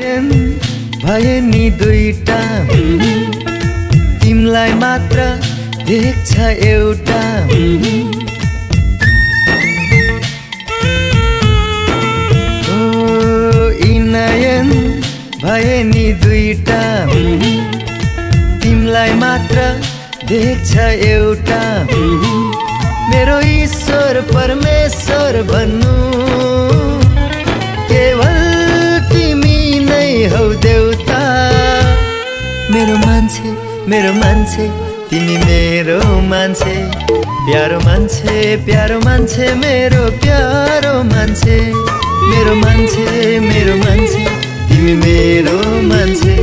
भए नि दुईटा। तिमलाई मात्र देख्छ एउटा। ओ भए नि दुईटा। तिमलाई मात्र देख्छ एउटा। मेरो ईश्वर परमेश्वर भन्नु केवल हौ देउता मेरो मान्छे मेरो मान्छे तिमी मेरो मान्छे। प्यारो मान्छे प्यारो मान्छे मेरो प्यारो मान्छे। मेरो मान्छे मेरो मान्छे तिमी मेरो मान्छे।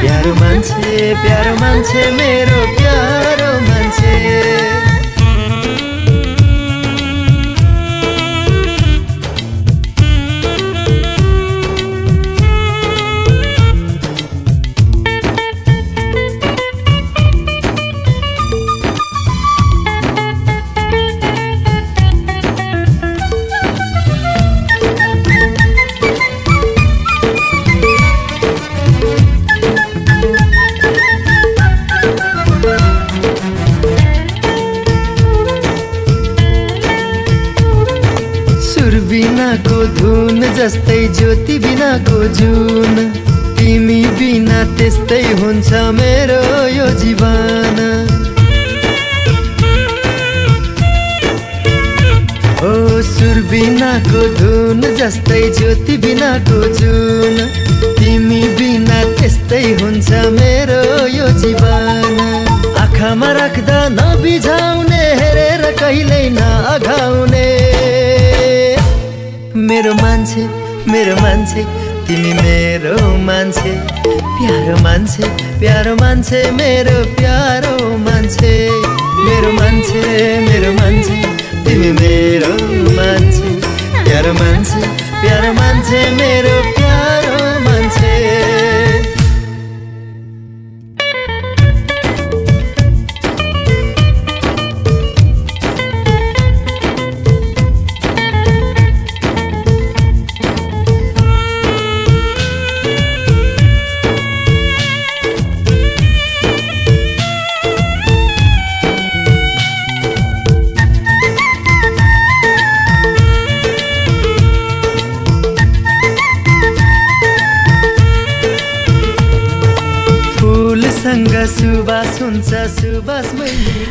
प्यारो मान्छे प्यारो मान्छे मेरो प्यारो मान्छे। बिनाको धुन जस्तै ज्योति बिनाको जुन। तिमी बिना त्यस्तै हुन्छ मेरो यो जीवन। आँखामा राख्दा नबिझाउने हेरेर कहिल्यै नअघाउने। मेरो मान्छे मेरो मान्छे तिमी मेरो मान्छे। प्यारो मान्छे प्यारो मान्छे मेरो प्यारो मान्छे। मेरो मान्छे मेरो मान्छे। मेरो मान्छे प्यारो मान्छे प्यारो मान्छे मेरो प्यारो।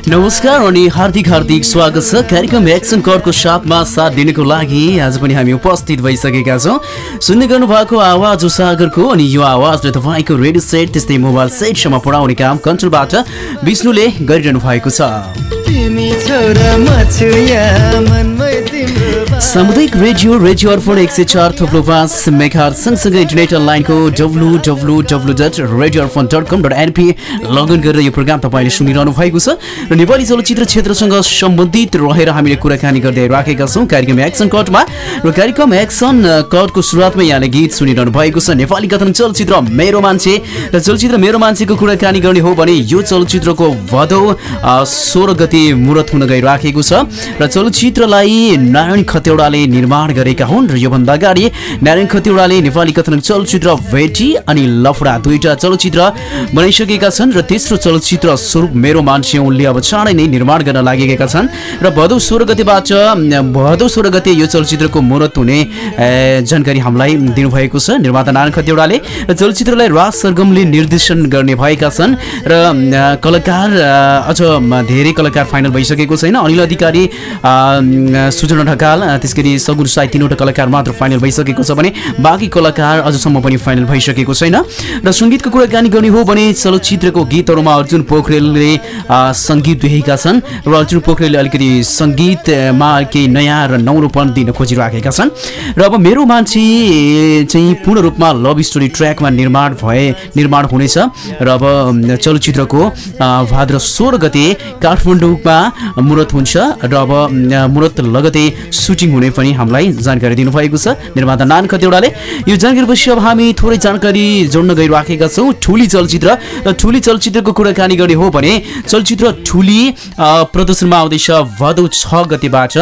नमस्कार अनि हार्दिक हार्दिक स्वागत छ। कार्यक्रम एक्सन करको साथमा साथ दिनको लागि आज पनि हामी उपस्थित भइसकेका छौँ। सुन्ने गर्नु भएको आवाज उसागरको अनि यो आवाजले तपाईँको रेडियो सेट त्यस्तै मोबाइल सेटसम्म पुऱ्याउने काम कन्ट्रोलबाट विष्णुले गरिरहनु भएको छ। सामुदायिक रेडियो रेडियो अर्पण एक सय चार थप्लो पाँच मेघार सँगसँगै इन्टरनेट अनलाइनको W W W dot radio Arpan dot com dot NP login गरेर यो प्रोग्राम तपाईँले सुनिरहनु भएको छ। र नेपाली चलचित्र क्षेत्रसँग सम्बन्धित रहेर हामीले कुराकानी गर्दै राखेका छौँ। कार्यक्रम एक्सन कटमा र कार्यक्रम एक्सन कटको सुरुवातमा यहाँले गीत सुनिरहनु भएको छ। नेपाली कथन चलचित्र मेरो मान्छे र चलचित्र मेरो मान्छेको कुराकानी गर्ने हो भने यो चलचित्रको भदौ सोह्र गते मुरत हुन गइराखेको छ। र चलचित्रलाई नारायण खतेौडाले निर्माण गरेका हुन् र योभन्दा अगाडि नारायण खतेौडाले नेपाली कथन चलचित्र भेटी अनि लफडा दुईटा चलचित्र बनाइसकेका छन् र तेस्रो चलचित्र स्वरूप मेरो मान्छे उनले अब चाँडै नै निर्माण गर्न लागेका छन् र भदौ सोह्र गतेबाट भदौ सोह्र गते यो चलचित्रको मुहूर्त हुने जानकारी हामीलाई दिनुभएको छ। निर्माता नारायण खतेौडाले र चलचित्रलाई राज सरगमले निर्देशन गर्ने भएका छन् र कलाकार अझ धेरै कलाकार फाइनल भइसकेको छैन। अनिल अधिकारी सुजना ढकाल त्यस गरी सगुन साई तिनवटा कलाकार मात्र फाइनल भइसकेको छ भने बाँकी कलाकार अझसम्म पनि फाइनल भइसकेको छैन। र सङ्गीतको कुराकानी गर्ने हो भने चलचित्रको गीतहरूमा अर्जुन पोखरेलले सङ्गीत दिएका छन् र अर्जुन पोखरेलले अलिकति सङ्गीतमा केही नयाँ र नौलोपन दिन खोजिराखेका छन्। र अब मेरो मान्छे चाहिँ पूर्ण रूपमा लभ स्टोरी ट्र्याकमा निर्माण भए निर्माण हुनेछ। र अब चलचित्रको भाद्र सोह्र गते काठमाडौँ रूपमा मुरत हुन्छ। र अब मुरत लगतै सुटिङ हुने पनि हामीलाई जानकारी दिनुभएको छ। निर्माता नान खतिवडाले यो जानकारीपछि अब हामी थोरै जानकारी जोड्न गइराखेका छौँ। ठुली चलचित्र र ठुली चलचित्रको कुराकानी गर्ने हो भने चलचित्र ठुली प्रदर्शनमा आउँदैछ भदौ छ गतेबाट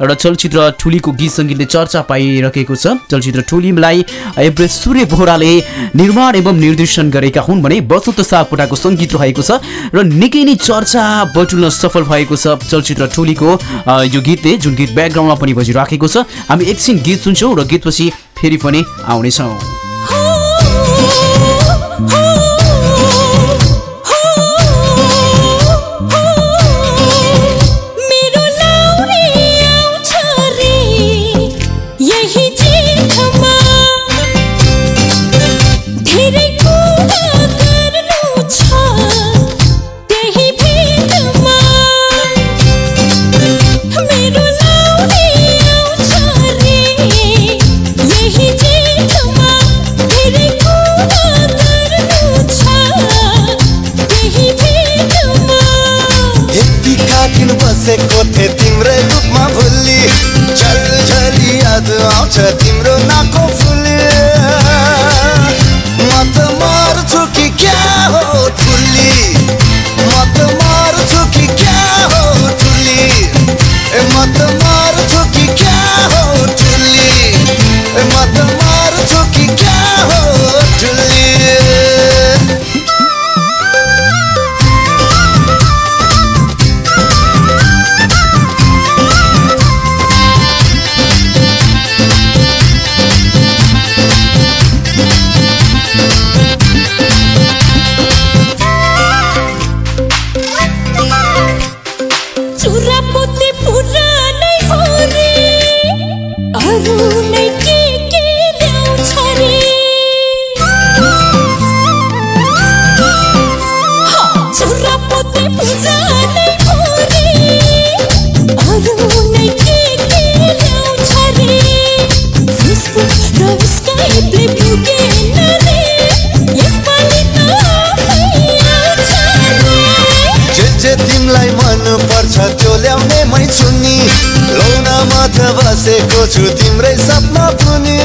र चलचित्र ठुलीको गीत सङ्गीतले चर्चा पाइरहेको छ। चलचित्र ठुलीलाई एभरेस्ट सूर्य बोहराले निर्माण एवं निर्देशन गरेका हुन् भने वसन्त सापकोटाको सङ्गीत रहेको छ र निकै नै चर्चा बटुल्न सफल भएको छ। चलचित्र ठुलीको यो गीतले जुन गीत ब्याकग्राउन्डमा पनि बजिराखेको छ। हामी एकछिन गीत सुन्छौँ र गीतपछि फेरि पनि आउनेछौँ। तिम्रै रूपमा भुल्ली झल झली याद आउँछ तिम्रो नाको फुली। बसेको छु तिम्रै सपना पुनि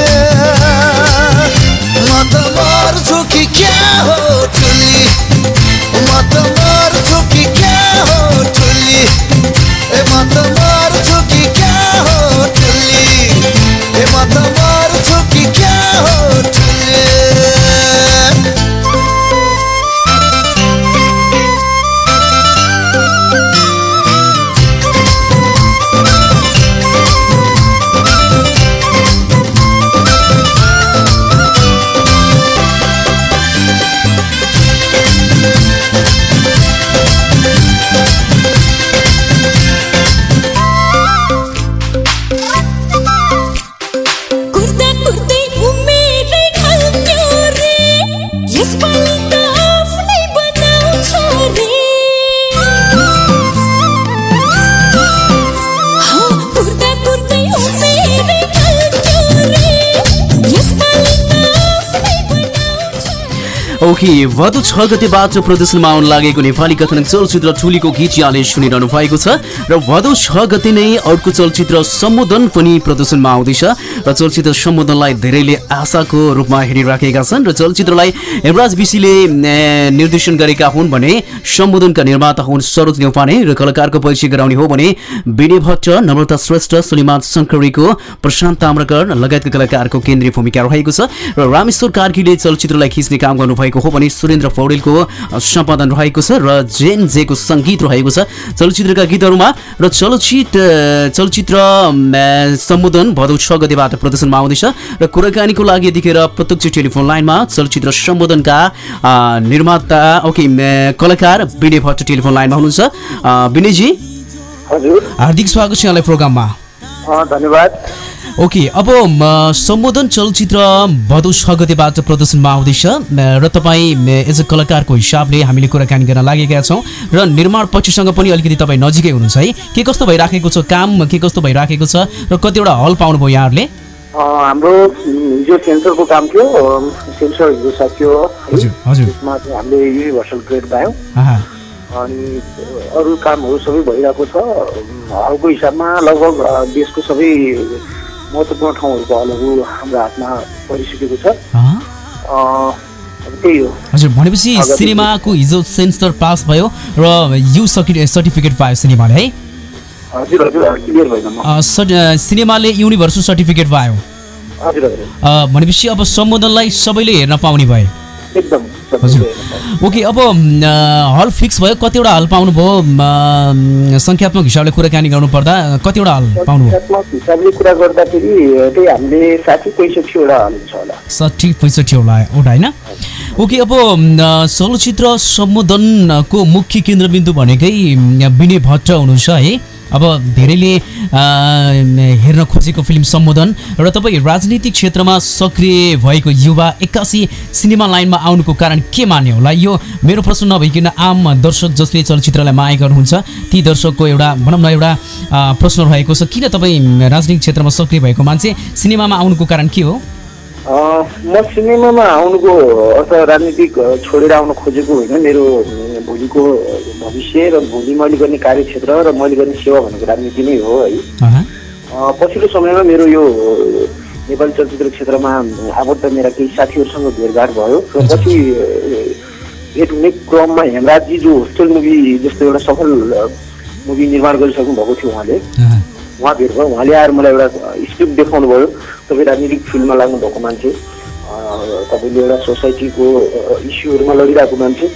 म त मर्छु कि क्या हो ठुली ओके भदौ छ गतेबाट प्रदर्शनमा आउन लागेको नेपाली कथानक चलचित्र ठुलीको गीत यहाँले सुनिरहनु भएको छ र भदौ छ गते नै अर्को चलचित्र सम्बोधन पनि प्रदर्शनमा आउँदैछ। र चलचित्र सम्बोधनलाई धेरैले आशाको रूपमा हेरिराखेका छन् र चलचित्रलाई हेमराज विशीले निर्देशन गरेका हुन् भने सम्बोधनका निर्माता हुन् सरोज न्यौपाने र कलाकारको परिचय गराउने हो भने विनय भट्ट नम्रता श्रेष्ठ सुलिमान शङ्करीको प्रशान्त ताम्रकर लगायतका कलाकारको केन्द्रीय भूमिका रहेको छ र रामेश्वर कार्कीले चलचित्रलाई खिच्ने काम गर्नुभएको हो भने सुरेन्द्र पौडेलको सम्पादन रहेको छ र जेन जेको सङ्गीत रहेको छ। चलचित्रका गीतहरूमा र चलचित्र चलचित्र सम्बोधन भदौ छ गतेबाट प्रदर्शनमा आउँदैछ र कुराकानीको लागि यतिखेर प्रत्यक्ष टेलिफोन लाइनमा चलचित्र सम्बोधनका निर्माता ओके कलाकार विनय भट्ट टेलिफोन लाइनमा हुनुहुन्छ। विनयजी? हजुर। हार्दिक स्वागत छ यहाँलाई प्रोग्राममा। धन्यवाद। ओके अब सम्बोधन चलचित्र भदौ छ गतेबाट प्रदर्शनमा आउँदैछ। र तपाईँ म, एज अ कलाकारको हिसाबले हामीले कुराकानी गर्न लागेका छौँ। र निर्माण पक्षसँग पनि अलिकति तपाईँ नजिकै हुनुहुन्छ है। के कस्तो भइराखेको छ काम? के कस्तो भइराखेको छ? र कतिवटा हल पाउनुभयो यहाँहरूले? हाम्रो हिजो सेन्सरको काम थियो सेन्सर हिजो सकियो त्यसमा चाहिँ हामीले युनिभर्सल ग्रेड पायौँ। अनि अरू कामहरू सबै भइरहेको छ। हलको हिसाबमा लगभग देशको सबै महत्त्वपूर्ण ठाउँहरूको हलहरू हाम्रो हातमा परिसकेको छ। हजुर भनेपछि सिनेमाको हिजो सेन्सर पास भयो र यु सर्टि सर्टिफिकेट पायो सिनेमाले है? सिनेमाले युनिभर्सल सर्टिफिकेट पायो। भनेपछि अब सम्बोधनलाई सबैले हेर्न पाउने भए। हजुर। ओके अब हल फिक्स भयो कतिवटा हल पाउनुभयो? सङ्ख्यात्मक हिसाबले कुराकानी गर्नुपर्दा कतिवटा हल पाउनुभयो? साठी पैँसठीवटा साठी पैँसठीवटा वटा होइन? ओके अब चलचित्र सम्बोधनको मुख्य केन्द्रबिन्दु भनेकै विनय भट्ट हुनुहुन्छ है? अब धेरैले हेर्न खोजेको फिल्म सम्बोधन र तपाईँ राजनीतिक क्षेत्रमा सक्रिय भएको युवा एक्कासी सिनेमा लाइनमा आउनुको कारण के मान्ने होला? यो मेरो प्रश्न नभइकन आम दर्शक जसले चलचित्रलाई माया गर्नुहुन्छ ती दर्शकको एउटा भनौँ न एउटा प्रश्न रहेको छ किन तपाईँ राजनीतिक क्षेत्रमा सक्रिय भएको मान्छे सिनेमामा आउनुको कारण के हो? म सिनेमामा आउनुको अर्थ राजनीतिक छोडेर आउन खोजेको होइन मेरो भोलिको भविष्य र भोलि मैले गर्ने कार्यक्षेत्र र मैले गर्ने सेवा भनेको राजनीति नै हो है। पछिल्लो समयमा मेरो यो नेपाली चलचित्र क्षेत्रमा आबद्ध मेरा केही साथीहरूसँग भेटघाट भयो। र पछि भेट हुने क्रममा हेमराजजी जो होस्टेल मुभी जस्तो एउटा सफल मुभी निर्माण गरिसक्नु भएको थियो उहाँले। उहाँ भेट भयो। उहाँले आएर मलाई एउटा स्क्रिप्ट देखाउनु भयो तपाईँ राजनीतिक फिल्डमा लाग्नु भएको मान्छे। तपाईँले एउटा सोसाइटीको इस्युहरूमा लडिरहेको मान्छे।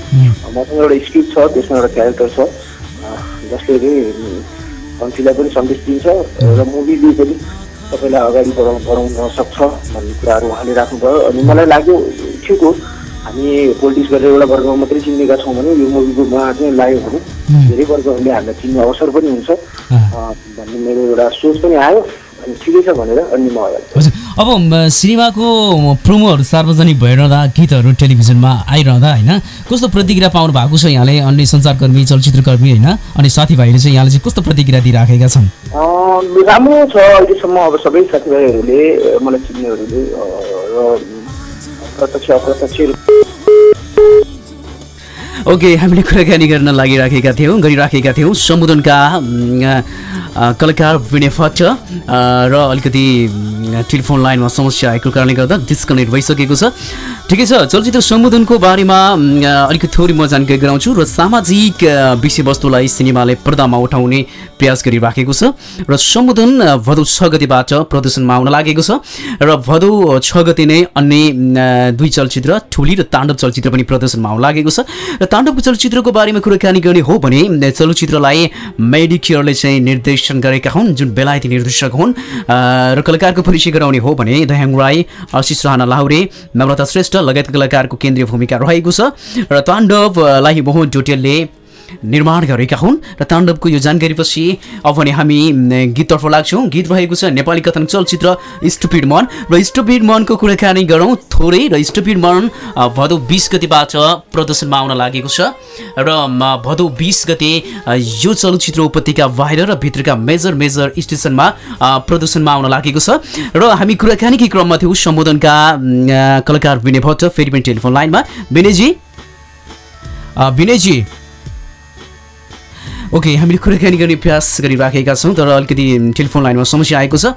मसँग एउटा स्क्रिप्ट छ त्यसमा एउटा क्यारेक्टर छ। जसले चाहिँ कन्ट्रीलाई पनि सन्देश दिन्छ र मुभीले पनि तपाईँलाई अगाडि बढाउ बढाउन सक्छ भन्ने कुराहरू उहाँले राख्नुभयो। अनि मलाई लाग्यो ठिक हो हामी पोलिटिक्स गरेर एउटा वर्गमा मात्रै चिन्नेका छौँ भने यो मुभीकोमा चाहिँ लाग्यो भने धेरै वर्गहरूले हामीलाई चिन्ने अवसर पनि हुन्छ। भन्ने मेरो एउटा सोच पनि आयो। अनि ठिकै छ भनेर अनि म अगाडि हजुर। अब सिनेमाको प्रोमोहरू सार्वजनिक भइरहँदा गीतहरू टेलिभिजनमा आइरहँदा होइन? कस्तो प्रतिक्रिया पाउनु भएको छ यहाँले? अन्य सञ्चारकर्मी चलचित्रकर्मी होइन? अनि साथीभाइले चाहिँ यहाँले चाहिँ कस्तो प्रतिक्रिया दिइराखेका छन्? राम्रो छ अहिलेसम्म अब सबै साथीभाइहरूले मलाई चिन्नेहरूले र प्रत्यक्ष अप्रत्यक्ष ओके हामीले कुराकानी गर्न लागिराखेका थियौँ गरिराखेका थियौँ सम्बोधनका कलाकार विनय भट्ट र अलिकति टेलिफोन लाइनमा समस्या आएको कारणले गर्दा डिस्कनेक्ट भइसकेको छ। ठिकै छ चलचित्र सम्बोधनको बारेमा अलिकति थोरै म जानकारी गराउँछु र सामाजिक विषयवस्तुलाई सिनेमाले पर्दामा उठाउने प्रयास गरिराखेको छ र सम्बोधन भदौ छ गतिबाट प्रदर्शनमा आउन लागेको छ र भदौ छ गते नै अन्य दुई चलचित्र ठुली र ताण्डव चलचित्र पनि प्रदर्शनमा आउन लागेको छ र ताण्डवको चलचित्रको बारेमा कुराकानी गर्ने हो भने चलचित्रलाई मेडिकेयरले चाहिँ निर्देशन गरेका हुन् जुन बेलायती निर्देशक हुन्। र कलाकारको परिचय गराउने हो भने दयाङ राई आशिष राणा लाहुरे नम्रता श्रेष्ठ लगायतका कलाकारको केन्द्रीय भूमिका रहेको छ। र ताण्डवलाई मोहन डोटेलले निर्माण गरेका हुन् र ताण्डवको यो जानकारीपछि अब भने हामी गीततर्फ लाग्छौँ। गीत रहेको छ नेपाली कथन चलचित्र स्टुपिड मन। र स्टुपिड मनको कुराकानी गरौँ थोरै र स्टुपिड मन भदौ बिस गतिबाट प्रदर्शनमा आउन लागेको छ। र भदौ बिस गते यो चलचित्र उपत्यका बाहिर र भित्रका मेजर मेजर स्टेसनमा प्रदर्शनमा आउन लागेको छ। र हामी कुराकानीकै क्रममा थियौँ सम्बोधनका कलाकार विनय भट्ट फेरि पनि टेलिफोन लाइनमा। विनयजी? विनयजी ओके हामीले कुराकानी गर्ने प्रयास गरिराखेका छौँ तर अलिकति टेलिफोन लाइनमा समस्या आएको छ।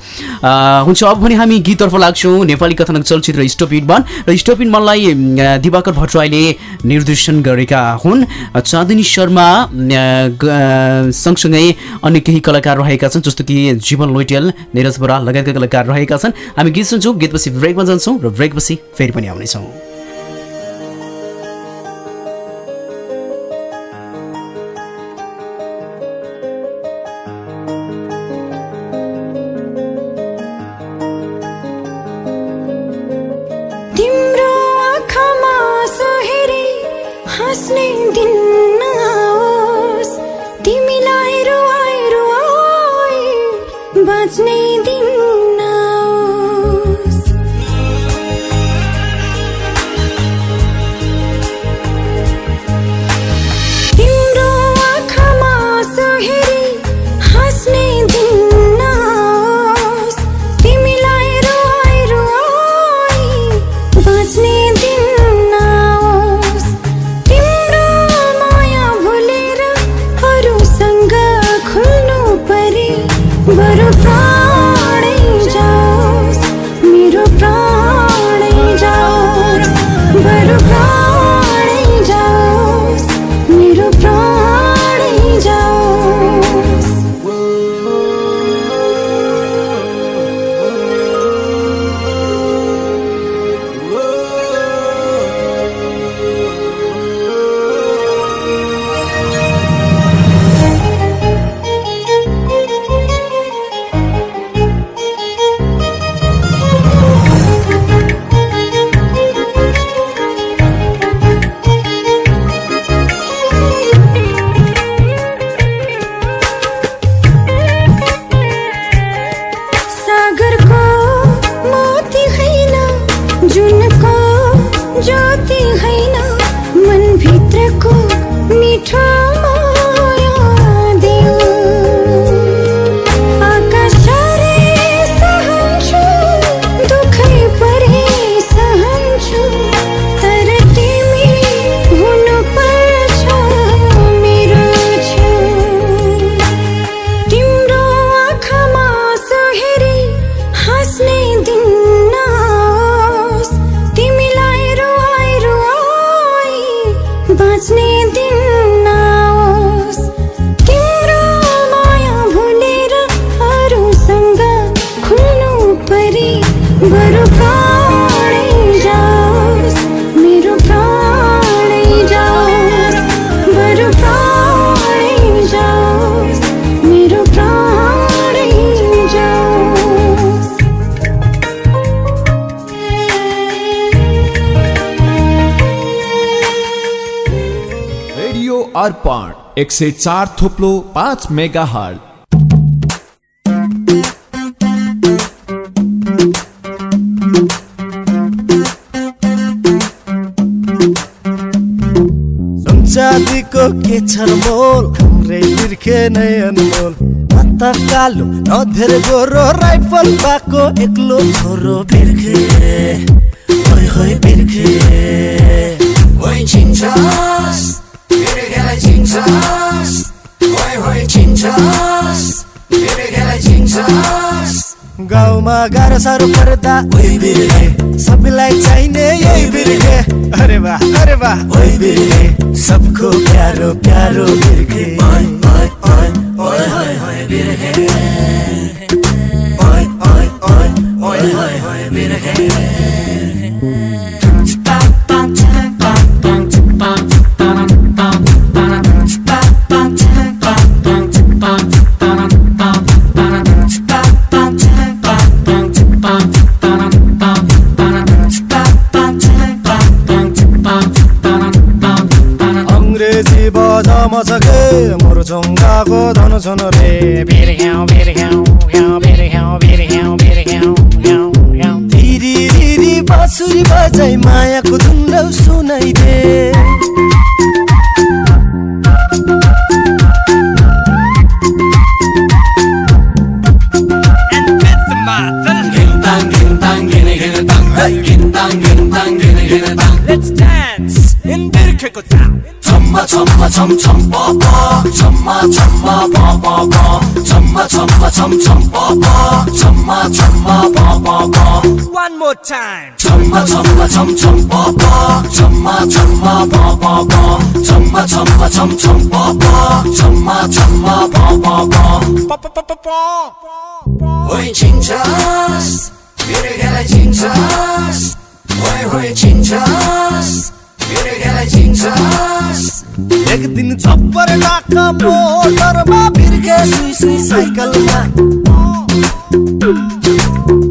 हुन्छ अब भने हामी गीततर्फ लाग्छौँ नेपाली कथनक चलचित्र स्टोपिड मन र स्टोपिड मनलाई अ, दिवाकर भट्टराईले निर्देशन गरेका हुन्। चाँदनी शर्मा सँगसँगै अन्य केही कलाकार रहेका छन् जस्तो कि जीवन लोइटेल निरज बराल लगायतका कलाकार रहेका छन्। हामी गीत सुन्छौँ गीतपछि ब्रेकमा जान्छौँ र ब्रेकपछि फेरि पनि आउनेछौँ। एक सय चार थोप्लो पाँच मेगा हल चाँदीको के छ र मोल? हाम्रै बिर्खे नै अनमोल। न त कालो न धेरै गोरो राइफल पाएको एक्लो छोरो बिर्खे। होइ होइ बिर्खे। Oi chinchas, गाउँमा सर पर्दा ओइ बिर्खे लाइक चाहिने यही बिर्खे अरे वाह अरे वाह। ओइ बिर्खे सबको प्यारो प्यारो बिर्खे ओइ ओइ ओइ ओइ ओइ ओइ बिर्खे ओइ ओइ ओइ ओइ ओइ ओइ बिर्खे मुर्चुङ्गाको धनु छुन रे ख्याउ धिरी धिरी बाँसुरी बजाइ मायाको धुन्द्रौ सुनाइदे Let's dance. in Birkeko town. Chumma chumma chum ba ba. Chumma chumma chum chum ba ba. Chumma chumma ba ba ba. One more time. Chumma chumma chum chum ba ba. Chumma chumma ba ba ba. Chumma chumma chum chum ba ba. Chumma chumma ba ba ba. Ba ba ba ba ba. Oi chinchas, birgela chinchas. Oi oi chinchas, birgela chinchas. एक दिन छप्पर लाका मोटरमा बिर्खे सुई सुई साइकलमा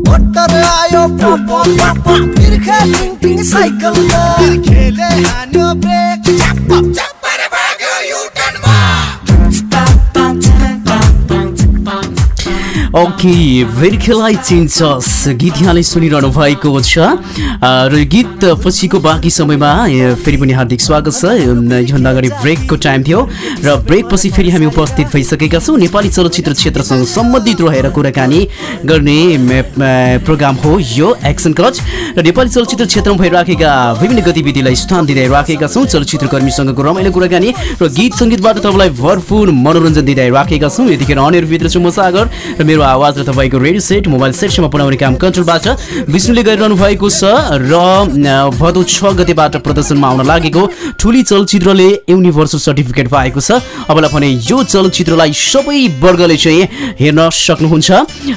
motor आयो pop pop Birkhe टिङ टिङ साइकलमा बिर्खेले हान्यो ब्रेक चप चप। ओके भेर्खेलाई चिन्छस् गीत यहाँले सुनिरहनु भएको छ। र गीत पछिको बाँकी समयमा फेरि पनि हार्दिक स्वागत छ। योभन्दा अगाडि ब्रेकको टाइम थियो। र ब्रेक पछि फेरि हामी उपस्थित भइसकेका छौँ। नेपाली चलचित्र क्षेत्रसँग सम्बन्धित रहेर कुराकानी गर्ने प्रोग्राम हो यो एक्सन कच र नेपाली चलचित्र क्षेत्रमा भइराखेका विभिन्न गतिविधिलाई स्थान दिँदै राखेका छौँ। चलचित्र कर्मीसँगको रमाइलो कुराकानी र गीत सङ्गीतबाट तपाईँलाई भरपुर मनोरञ्जन दिँदै राखेका छौँ। यतिखेर अनिहरूभित्र छु म सागर र मेरो आवाज र तपाईँको रेडियो सेट मोबाइल सेटसम्म पुऱ्याउने काम कन्ट्रोलबाट विष्णुले गरिरहनु भएको छ र भदौ छ गतेबाट प्रदर्शनमा आउन लागेको ठुली चलचित्रले युनिभर्सल सर्टिफिकेट पाएको छ। अबलाई भने यो चलचित्रलाई सबै वर्गले चाहिँ हेर्न सक्नुहुन्छ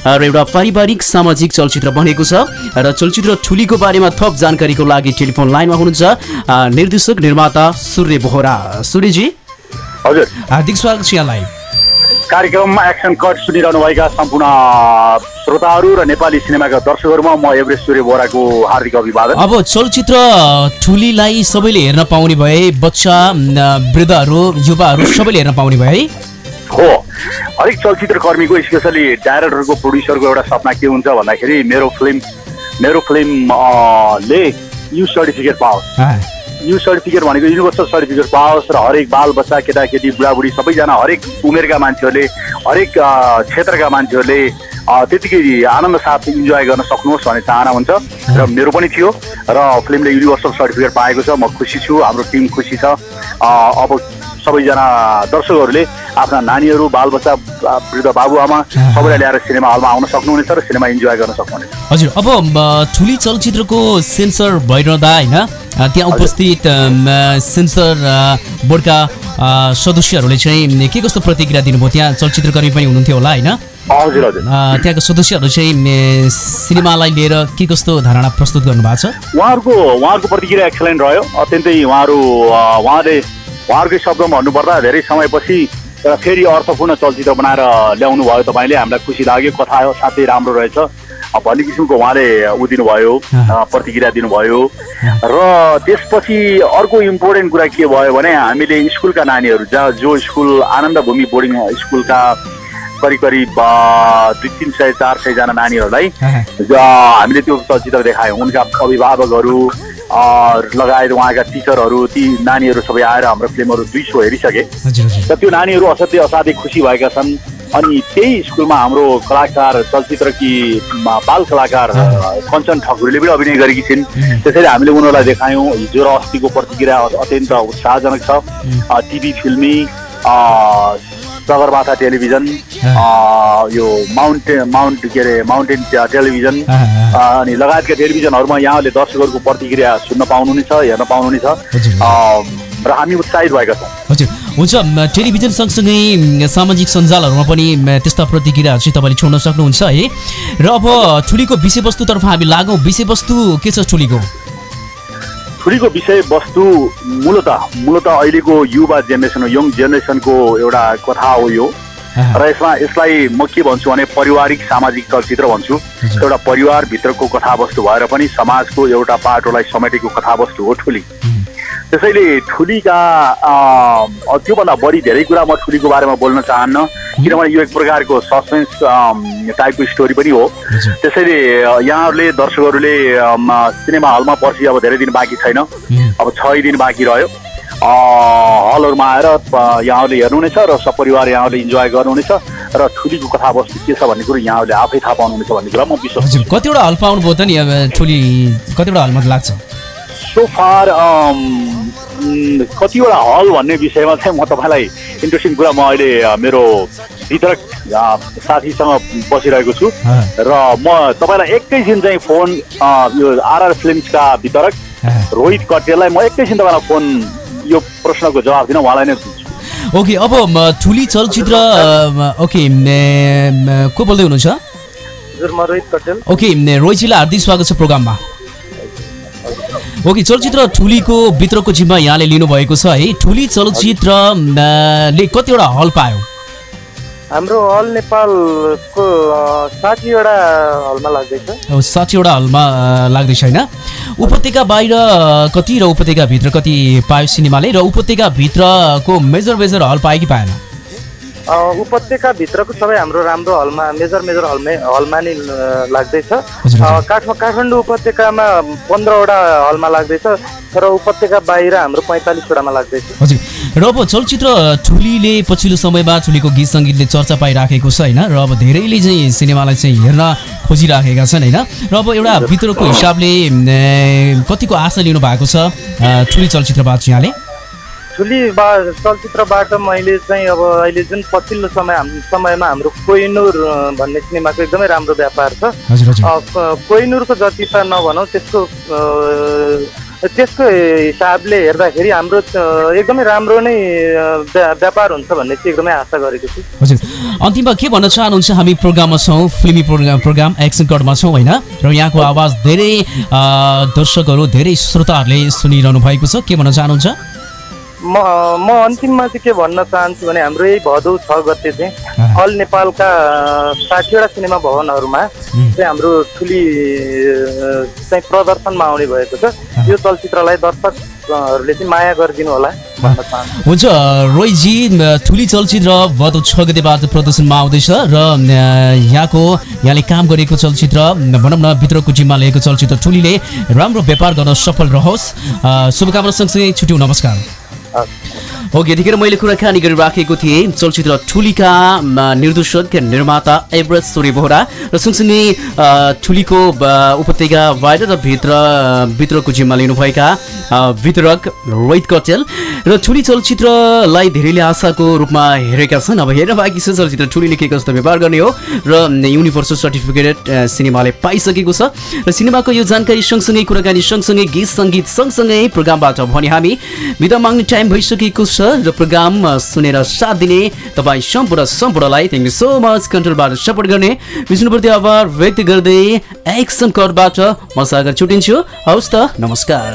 र एउटा पारिवारिक सामाजिक चलचित्र बनेको छ र चलचित्र ठुलीको बारेमा थप जानकारीको लागि टेलिफोन लाइनमा हुनुहुन्छ निर्देशक निर्माता सूर्य बोहरा। सूर्यजी? हजुर। हार्दिक स्वागत छ यहाँलाई। कार्यक्रममा एक्सन कट सुनिरहनु भएका सम्पूर्ण श्रोताहरू र नेपाली सिनेमाका दर्शकहरूमा म एभरेस्ट सूर्य बोराको हार्दिक अभिवादन। अब चलचित्र ठुलीलाई सबैले हेर्न पाउने भए बच्चा वृद्धहरू युवाहरू सबैले हेर्न पाउने भए है? हो। हरेक चलचित्र कर्मीको स्पेसली डाइरेक्टरको प्रोड्युसरको एउटा सपना के हुन्छ भन्दाखेरि मेरो फिल्म मेरो फिल्म अ, ले यु सर्टिफिकेट पाओस्। यु सर्टिफिकेट भनेको युनिभर्सल सर्टिफिकेट पाओस् र हरेक बाल बच्चा केटाकेटी बुढाबुढी सबैजना हरेक उमेरका मान्छेहरूले हरेक क्षेत्रका मान्छेहरूले त्यतिकै आनन्द साथ इन्जोय गर्न सक्नुहोस् भन्ने चाहना हुन्छ र मेरो पनि थियो र फिल्मले युनिभर्सल सर्टिफिकेट पाएको छ। म खुसी छु हाम्रो टिम खुसी छ। अब सबैजना दर्शकहरूले आफ्ना नानीहरू बालबच्चा वृद्ध बाबुआमा सबैलाई ल्याएर सिनेमा हलमा आउन सक्नुहुनेछ र सिनेमा इन्जोय गर्न सक्नुहुनेछ। हजुर अब ठुली चलचित्रको सेन्सर भइरहँदा होइन? त्यहाँ उपस्थित सेन्सर बोर्डका सदस्यहरूले चाहिँ के कस्तो प्रतिक्रिया दिनुभयो? त्यहाँ चलचित्रकर्मी पनि हुनुहुन्थ्यो होला होइन? हजुर हजुर। त्यहाँका सदस्यहरू चाहिँ सिनेमालाई लिएर के कस्तो धारणा प्रस्तुत गर्नुभएको छ? उहाँहरूको उहाँहरूको प्रतिक्रिया एक्सलेन्ट रह्यो। अत्यन्तै उहाँहरू उहाँले उहाँहरूकै शब्दमा भन्नुपर्दा धेरै समयपछि एउटा फेरि अर्थपूर्ण चलचित्र बनाएर ल्याउनु भयो तपाईँले हामीलाई खुसी लाग्यो कथा साथै राम्रो रहेछ। भन्ने किसिमको उहाँले ऊ दिनुभयो प्रतिक्रिया दिनुभयो। र त्यसपछि अर्को इम्पोर्टेन्ट कुरा के भयो भने हामीले स्कुलका नानीहरू जहाँ जो स्कुल आनन्द भूमि बोर्डिङ स्कुलका करिब करिब दुई तिन सय चार सयजना नानीहरूलाई ज- हामीले त्यो चलचित्र देखायौँ। उनका अभिभावकहरू लगायत उहाँका टिचरहरू ती नानीहरू सबै आएर हाम्रो फिल्महरू दुई सो हेरिसके। र त्यो नानीहरू असाध्यै असाध्यै खुसी भएका छन्। अनि त्यही स्कुलमा हाम्रो कलाकार चलचित्रकी बाल कलाकार कञ्चन ठकुरीले पनि अभिनय गरेकी छिन्। त्यसैले हामीले उनीहरूलाई देखायौँ। हिजो र अस्तिको प्रतिक्रिया अत्यन्त उत्साहजनक छ। टिभी फिल्मी सगरमाथा टेलिभिजन यो माउन्टेन माउन्ट के अरे माउन्टेन टेलिभिजन अनि लगायतका टेलिभिजनहरूमा यहाँले दर्शकहरूको प्रतिक्रिया सुन्न पाउनुहुनेछ हेर्न पाउनुहुनेछ र हामी उत्साहित भएका छौँ। हजुर। हुन्छ टेलिभिजन सँगसँगै सामाजिक सञ्जालहरूमा पनि त्यस्ता प्रतिक्रियाहरू चाहिँ तपाईँले छोड्न सक्नुहुन्छ है। र अब ठुलीको विषयवस्तुतर्फ हामी लागौँ। विषयवस्तु के छ ठुलीको? छुरीको विषयवस्तु मूलत मूलत अहिलेको युवा जेनेरेसन हो यङ जेनेरेसनको एउटा कथा हो यो। र यसमा यसलाई म के भन्छु भने पारिवारिक सामाजिक चलचित्र भन्छु। एउटा परिवारभित्रको कथावस्तु भएर पनि समाजको एउटा पाटोलाई समेटेको कथावस्तु हो ठुली। त्यसैले ठुलीका त्योभन्दा बढी धेरै कुरा म ठुलीको बारेमा बोल्न चाहन्न। किनभने यो एक प्रकारको सस्पेन्स टाइपको स्टोरी पनि हो। त्यसैले यहाँहरूले दर्शकहरूले सिनेमा हलमा पर्सि अब धेरै दिन बाँकी छैन। अब छ दिन बाँकी रह्यो। हलहरूमा आएर यहाँहरूले हेर्नुहुनेछ र सपरिवार यहाँहरूले इन्जोय गर्नुहुनेछ र ठुलीको कथावस्तु के छ भन्ने कुरो यहाँहरूले आफै थाहा पाउनुहुनेछ भन्ने कुरा म विश्वास कतिवटा हल पाउनुभयो त नि अब ठुली कतिवटा हलमा लाग्छ? सो फार कतिवटा हल भन्ने विषयमा चाहिँ म तपाईँलाई इन्ट्रेस्टिङ कुरा म अहिले मेरो वितरक साथीसँग बसिरहेको छु। र म तपाईँलाई एकैछिन चाहिँ फोन यो आरआर फिल्मसका वितरक रोहित कटेललाई म एकैछिन तपाईँलाई फोन यो प्रश्नको जवाब दिन उहाँलाई नै दिन्छु। ओके अब ठुली चलचित्र ओके को बोल्दै हुनुहुन्छ? हजुर म रोहित कटेल। ओके रोहितजीलाई हार्दिक स्वागत छ प्रोग्राममा। ओके चलचित्र ठुलीको भित्रको जिम्मा यहाँले लिनुभएको छ है? ठुली चलचित्र म, ले कतिवटा हल पायो? हाम्रो अल नेपालको साठीवटा हलमा लाग्दैछ। साठीवटा हलमा लाग्दैछ होइन? उपत्यका बाहिर कति र उपत्यकाभित्र कति पायो सिनेमाले? र उपत्यकाभित्रको मेजर मेजर हल पायो कि पाएन? उपत्यकाभित्रको सबै हाम्रो राम्रो हलमा मेजर मेजर हलमै हलमा नै लाग्दैछ। काठ काठमाडौँ उपत्यकामा पन्ध्रवटा हलमा लाग्दैछ तर उपत्यका बाहिर हाम्रो पैँतालिसवटामा लाग्दैछ। हजुर। र अब चलचित्र ठुलीले पछिल्लो समयमा ठुलीको गीत सङ्गीतले चर्चा पाइराखेको छ होइन? र अब धेरैले चाहिँ सिनेमालाई चाहिँ हेर्न खोजिराखेका छन् होइन? र अब एउटा भित्रको हिसाबले कतिको आशा लिनु भएको छ ठुली चलचित्रबाट चाहिँ यहाँले? ठुली बा चलचित्रबाट मैले चाहिँ अब अहिले जुन पछिल्लो समय हाम समयमा हाम्रो कोहिनुर अ, भन्ने सिनेमाको एकदमै राम्रो व्यापार छ। हजुर हजुर। अ, क- कोहिनुरको जति त नभनौँ त्यसको त्यसको हिसाबले हेर्दाखेरि हाम्रो एकदमै राम्रो नै व्यापार हुन्छ भन्ने चाहिँ एकदमै आशा गरेको छु। हजुर। अन्तिममा के भन्न चाहनुहुन्छ? हामी प्रोग्राममा छौँ फिल्मी प्रोग्राम प्रोग्राम एक्सन कटमा छौँ होइन? र यहाँको आवाज धेरै दर्शकहरू धेरै श्रोताहरूले सुनिरहनु भएको छ। के भन्न चाहनुहुन्छ? म म अन्तिममा चाहिँ के भन्न चाहन्छु भने हाम्रो यही भदौ छ गते चाहिँ। अल नेपालका साठीवटा सिनेमा भवनहरूमा चाहिँ हाम्रो ठुली चाहिँ प्रदर्शनमा आउने भएको छ। यो चलचित्रलाई दर्शकहरूले चाहिँ माया गरिदिनु होला भन्न चाहन्छु। हुन्छ रोयजी म, ठुली चलचित्र भदौ छ गतेबाट प्रदर्शनमा आउँदैछ र यहाँको यहाँले काम गरेको चलचित्र भनौँ न भित्रको जिम्मा लिएको चलचित्र ठुलीले राम्रो व्यापार गर्न सफल रहोस्। शुभकामना सँगसँगै छुट्यौँ नमस्कार। ओके यतिखेर मैले कुराकानी गरिराखेको थिएँ। चलचित्र ठुलीका निर्देशक निर्माता एभरेज सूर्य बोहरा र सँगसँगै ठुलीको उपत्यका बाहिर र भित्र भित्रको जिम्मा लिनुभएका वितरक रोहित कटेल र ठुली चलचित्रलाई धेरैले आशाको रूपमा हेरेका छन्। अब हेर्न बाँकी छ चलचित्र ठुलीले के कस्तो व्यवहार गर्ने हो र युनिभर्सल सर्टिफिकेट सिनेमाले पाइसकेको छ। र सिनेमाको यो जानकारी सँगसँगै कुराकानी सँगसँगै गीत सङ्गीत सँगसँगै प्रोग्रामबाट भने हामी बिदा माग्ने टाइम भइसकेको छ र प्रोग्राम सुनेर साथ दिने तपाईँ सम्पूर्ण सम्पूर्णलाई थ्याङ्क यू सो मच कन्ट्रोलबाट सपोर्ट गर्ने विष्णुप्रति आभार व्यक्त गर्दै एक्सन करबाट म सागर छुटिन्छु। हवस् त नमस्कार।